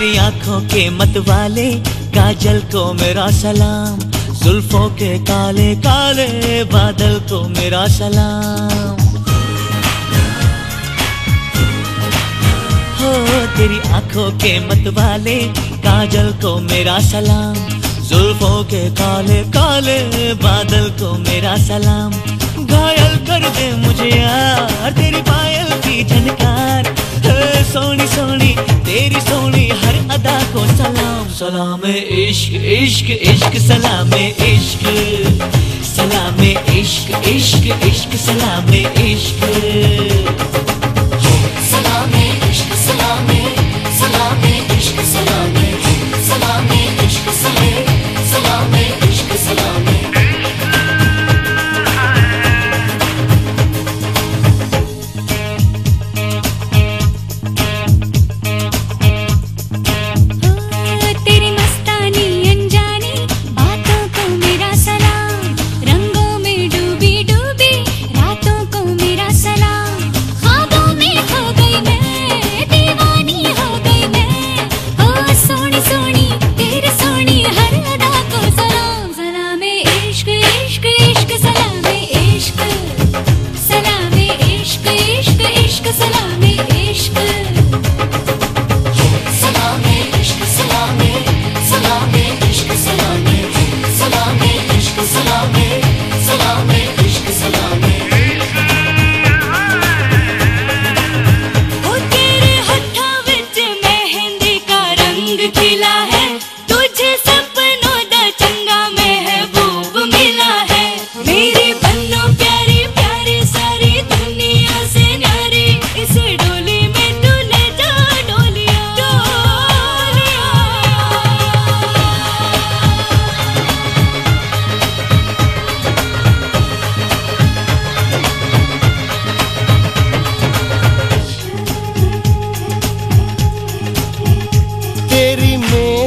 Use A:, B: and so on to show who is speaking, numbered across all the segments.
A: आँखों के मत वाले, काजल को मेरा सलाम। जुल्फों के काले काले बादल को मेरा सलाम। हो, तेरी आँखों के मत वाले, काजल को मेरा सलाम। जुल्फों के काले काले बादल को मेरा सलाम। घायल कर दे मुझे यार, तेरी पायल की झनकार। सोनी सोनी, तेरी सोनी सलाम इश्क इश्क इश्क सलाम इश्क। सलाम इश्क इश्क इश्क सलाम इश्क।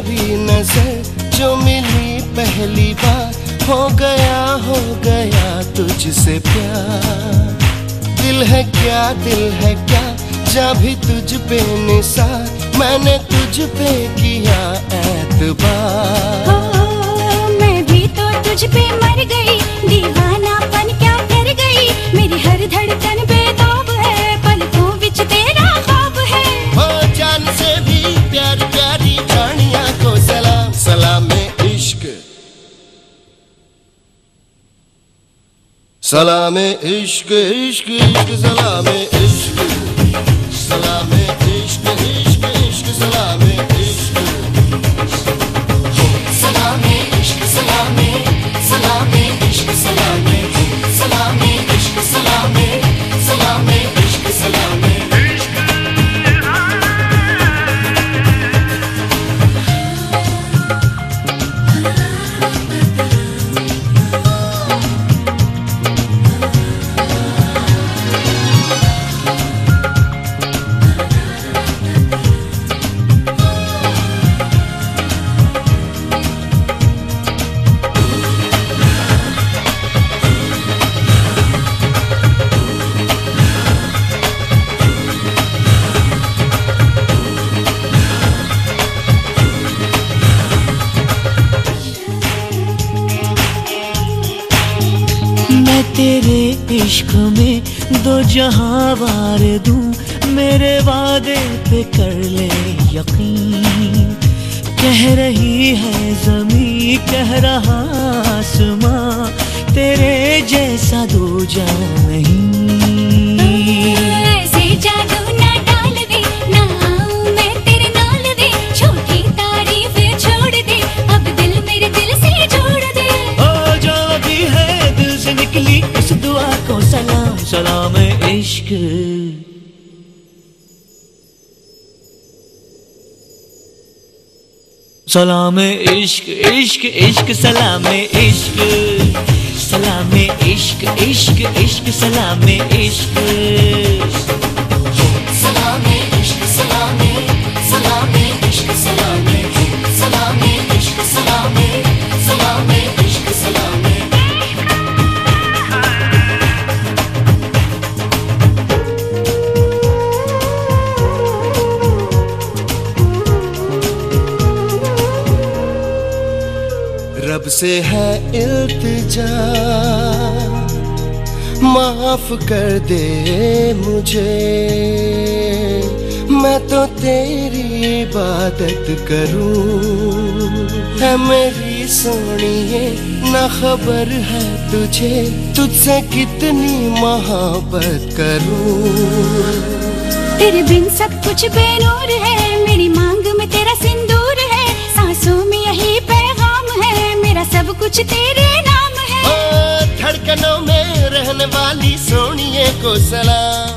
B: मेरी
C: नज़र, जो मिली पहली बार, हो गया हो गया तुझसे प्यार। दिल है क्या, दिल है क्या, जा भी तुझ पे निसार। मैंने तुझ पे किया एतबार
B: मैं भी तो तुझ पे मर गई। दीवानापन क्या कर गई?
C: सलाम इश्क इश्क इश्क सलाम इश्क
A: तेरे इश्क में दो जहाँ वार दूँ, मेरे वादे पे कर ले यकीन। कह रही है जमी कह रहा आसमां, तेरे जैसा दो जा नहीं। सलाम इश्क। सलाम इश्क इश्क इश्क सलाम इश्क। सलाम इश्क इश्क इश्क सलाम इश्क।
C: से है इल्तिजा। माफ़ कर दे मुझे। मैं तो तेरी इबादत करूँ। है मेरी सोनिए, ना खबर है तुझे। तुझसे कितनी मोहब्बत करूँ।
B: तेरे बिन सब कुछ बेनूर है, मेरी मांग में तेरा सिंदूर है। सांसों में कुछ तेरे नाम है।
C: धड़कनों में रहने वाली सोनिए को सलाम।